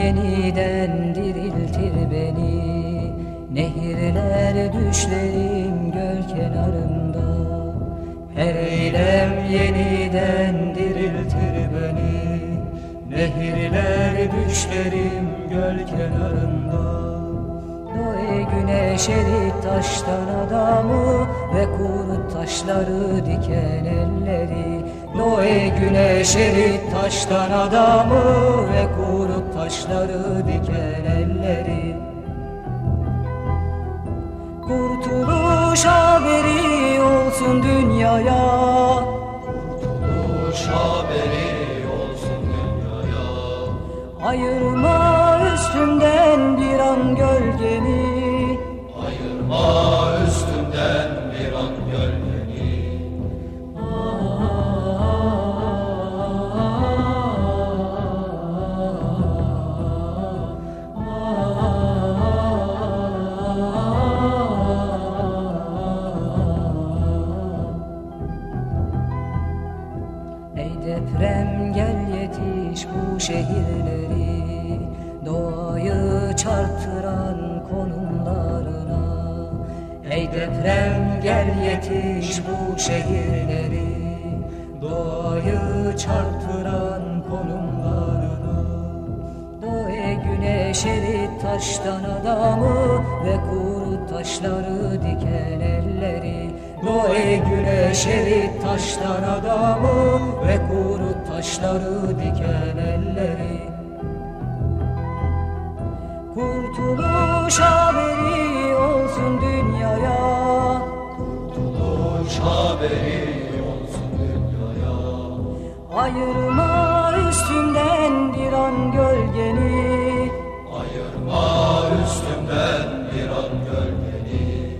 yeniden diriltir beni. Nehirler düşlerim göl kenarında. Her eylem yeniden diriltir beni. Nehirler düşlerim göl kenarında. Doe güneş erit taştan adamı Ve kurut taşları diken elleri Doe güneş erit taştan adamı Ve kurut taşları diken elleri. Kurtuluş haberi deprem gel yetiş bu şehirleri. Doğayı çarptıran konumlarına. Ey deprem gel yetiş bu şehirleri. Doğayı çarptıran konumlarına. Doe güneş erit taştan adamı Ve kuru taşları diken elleri. Doe güneş erit taştan adamı Ve kuru taşları diken elleri. Kurtuluş haberi olsun dünyaya. Kurtuluş haberi olsun dünyaya. Ayırma üstümden bir an Ayırma üstümden bir an gölgeni.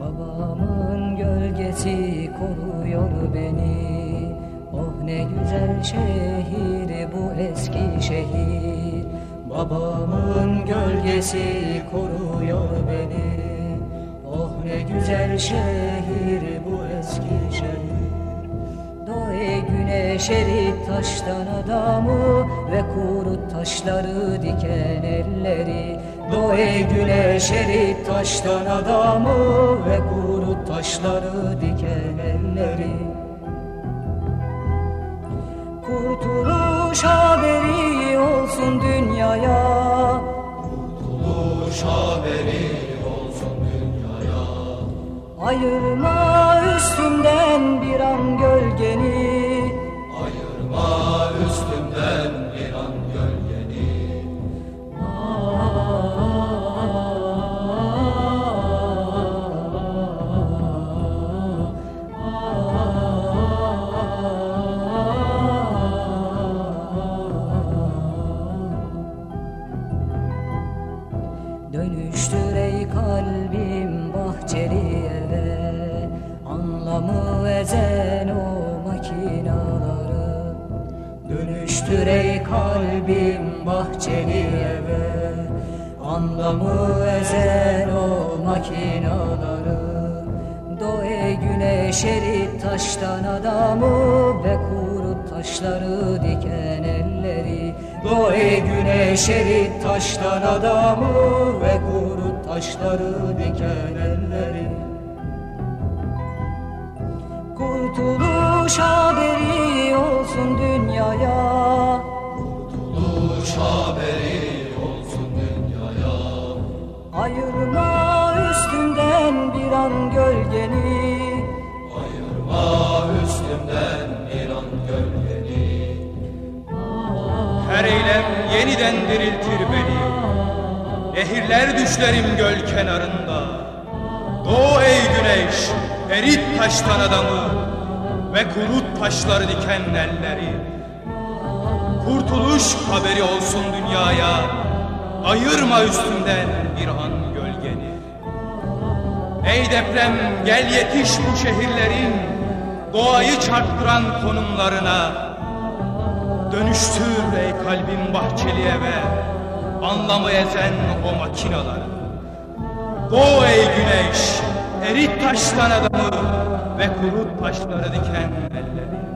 Babamın gölgesi koruyor beni. Oh ne güzel şehir bu eski şehir Babamın gölgesi koruyor beni. Oh ne güzel şehir bu eski şehir. Doe güneş erit taştan adamı Ve kurut taşları diken elleri. Doe güneş erit taştan adamı Ve kurut taşları diken elleri. Kurtuluş haberi Ayırma üstümden bir an gölgeni. Ayırma üstümden bir an gölgeni. Dönüştür ey kalbim bahçeli eve Anlamı ezen o makinaları Dönüştür ey kalbim bahçeli eve. Anlamı ezen o makinaları Doe güneş erit taştan adamı Ve kurut taşları diken elleri. Doe güneş erit taştan adamı Ve kurut taşları diken elleri Kurtuluş haberi olsun dünyaya. Kurtuluş haberi olsun dünyaya. Ayırma üstümden bir an gölgeni. Ayırma üstümden bir an gölgeni. Her eylem yeniden diriltir beni. Nehirler düşlerim göl kenarında. Doğu ey güneş Erit taştan adamı Ve kurut taşları diken elleri. Kurtuluş haberi olsun dünyaya Ayırma üstümden bir an gölgeni. Ey deprem gel yetiş bu şehirlerin Doğayı çarptıran konumlarına. Dönüştür ey kalbim bahçeli eve Anlamı ezen o makinaları Doğu ey güneş Erit taştan adamı Ve kurut taşları diken elleri